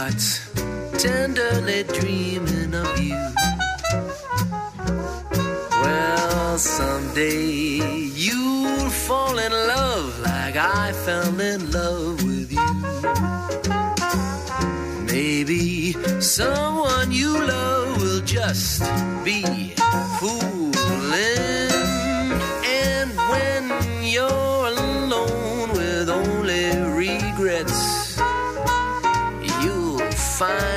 hearts tenderly dreaming of you. Well, someday you'll fall in love like I fell in love with you. Maybe someone you love will just be fooled Fine.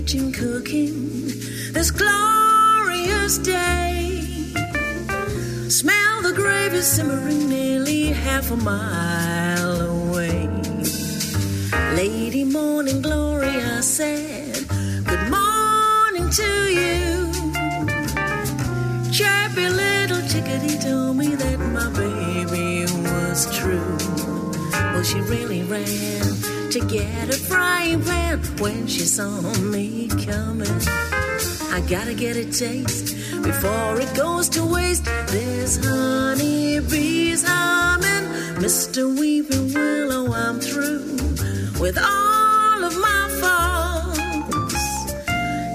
Kitchen cooking this glorious day. Smell the gravy simmering nearly half a mile away. Lady Morning Glory, I said, Good morning to you. Chirpy little chickadee told me that my baby was true. Well, she really ran to get a frying pan when she saw me coming. I gotta get a taste before it goes to waste. This honey bees humming, Mr. Weeping Willow, I'm through with all of my faults.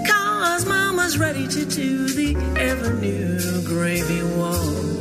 Cause mama's ready to do the ever new gravy waltz.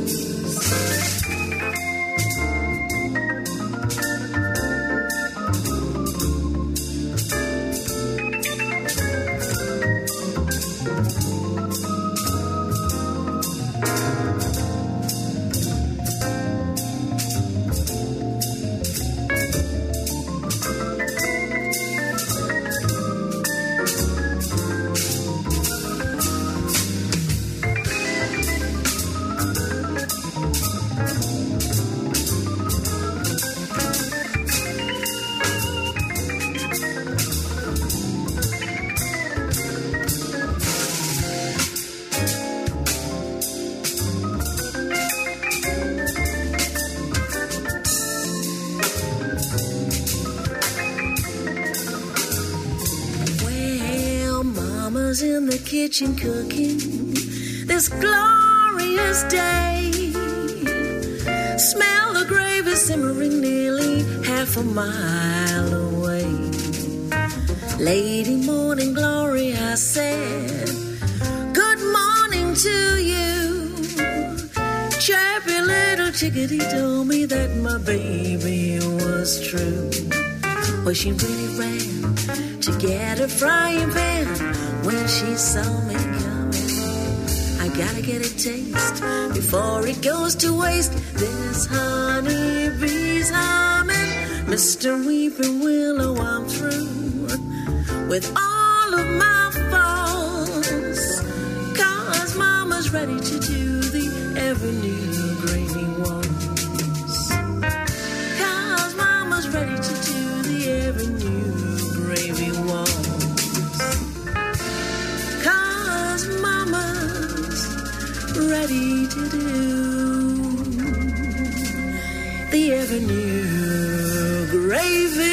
Kitchen cooking this glorious day. Smell the gravy simmering nearly half a mile away. Lady Morning Glory, I said, Good morning to you. Chirpy little chickadee told me that my baby was true. Well, she really ran to get a frying pan when she saw me coming. I gotta get a taste before it goes to waste. This honey bees humming, Mr. Weeping Willow, I'm through with all of my faults. Cause mama's ready to do the ever new ever new gravy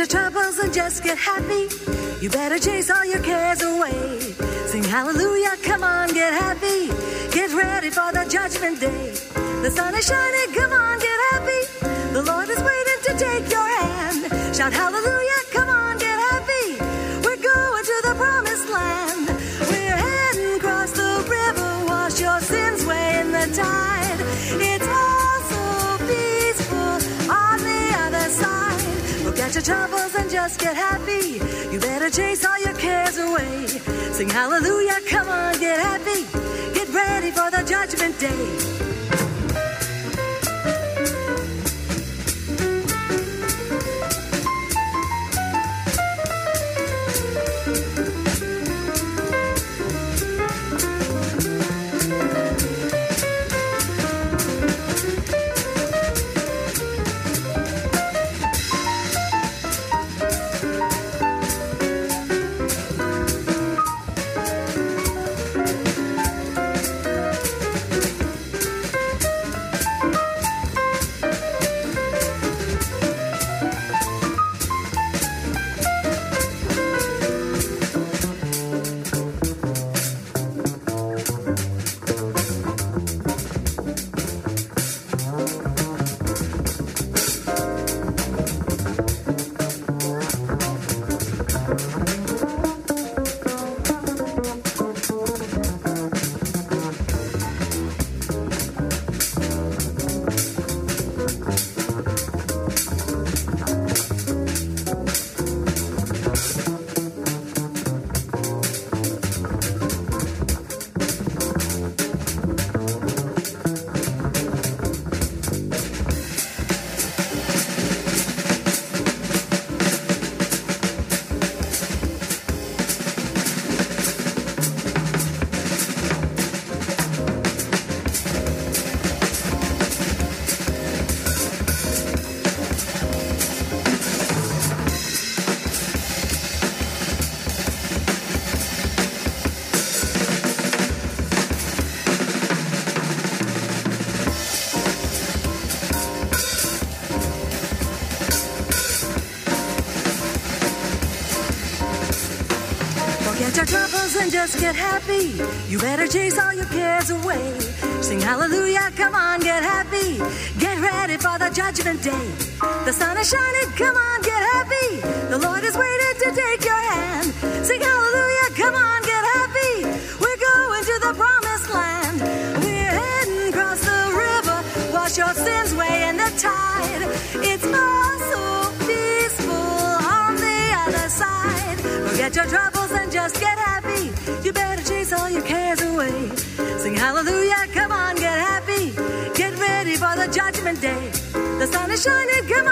your troubles and just get happy. You better chase all your cares away. Sing hallelujah, come on, get happy. Get ready for the judgment day. The sun is shining, come on, get happy. The Lord is waiting to take your hand. Shout hallelujah, your troubles and just get happy. You better chase all your cares away. Sing hallelujah, come on, get happy. Get ready for the judgment day. Get happy. You better chase all your cares away. Sing hallelujah, come on, get happy. Get ready for the judgment day. The sun is shining, come on, get happy. The Lord is waiting to take your hand. Sing hallelujah, come on, get happy. We're going to the promised land. We're heading across the river, wash your sins away in the tide. It's all so peaceful on the other side. Forget your troubles and just get all your cares away. Sing hallelujah, come on, get happy. Get ready for the judgment day. The sun is shining, come on,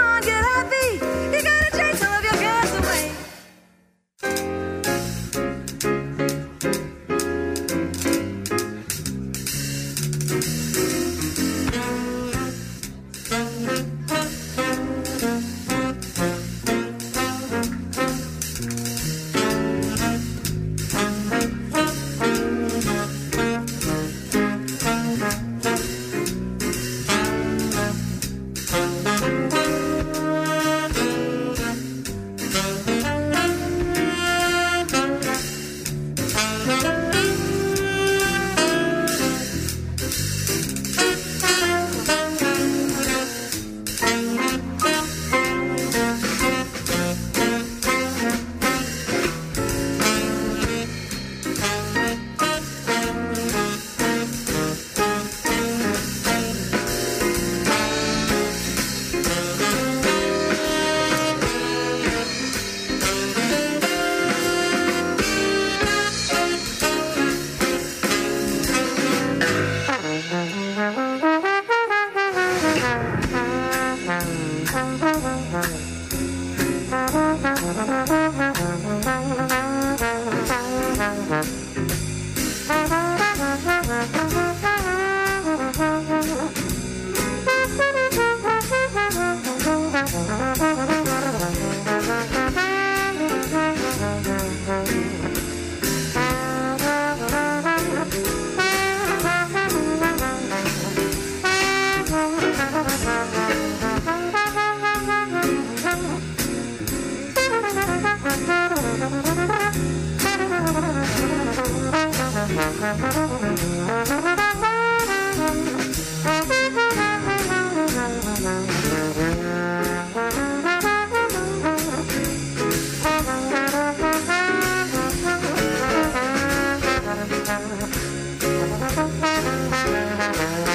Ha ha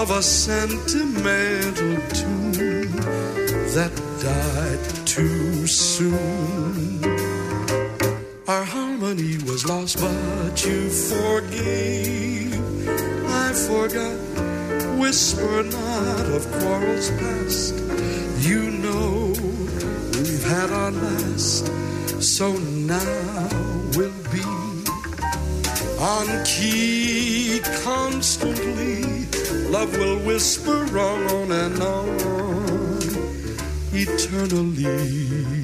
of a sentimental tune. that died too soon. Our harmony was lost, but you forgave. I forgot. Whisper not of quarrels past. You know we've had our last, so now on key constantly. Love will whisper on and on eternally.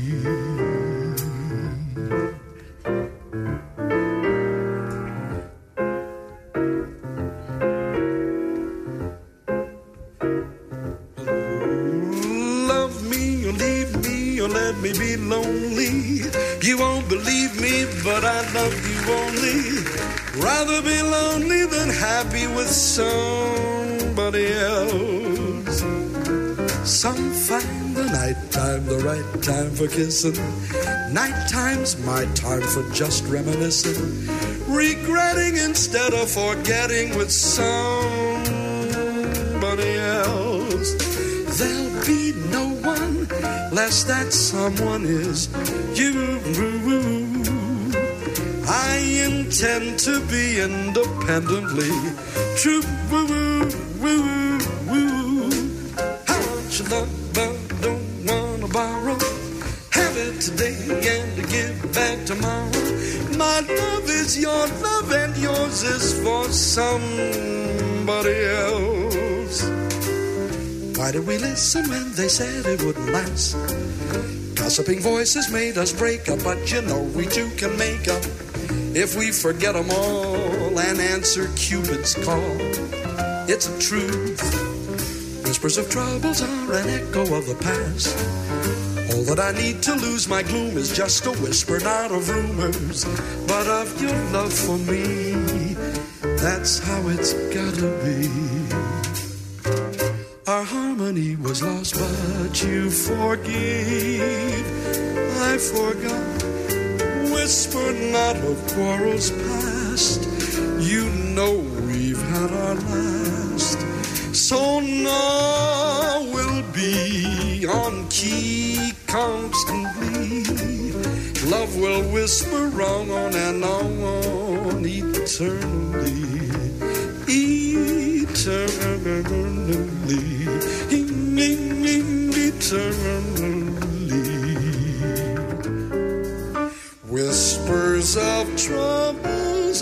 Time for kissing. Nighttime's my time for just reminiscing. Regretting instead of forgetting with somebody else. There'll be no one less that someone is you. I intend to be independently true. Today and to give back tomorrow. My love is your love and yours is for somebody else. Why did we listen when they said it wouldn't last? Gossiping voices made us break up, but you know we two can make up if we forget 'em all and answer Cupid's call. It's a truth. Whispers of troubles are an echo of the past. All that I need to lose my gloom is just a whisper, not of rumors, but of your love for me. That's how it's gotta be. Our harmony was lost, but you forgave. I forgot. Whisper not of quarrels past. You know we've had our last. So now we'll be on key constantly. Love will whisper wrong on and on eternally. Eternally. Eternally. Whispers of troubles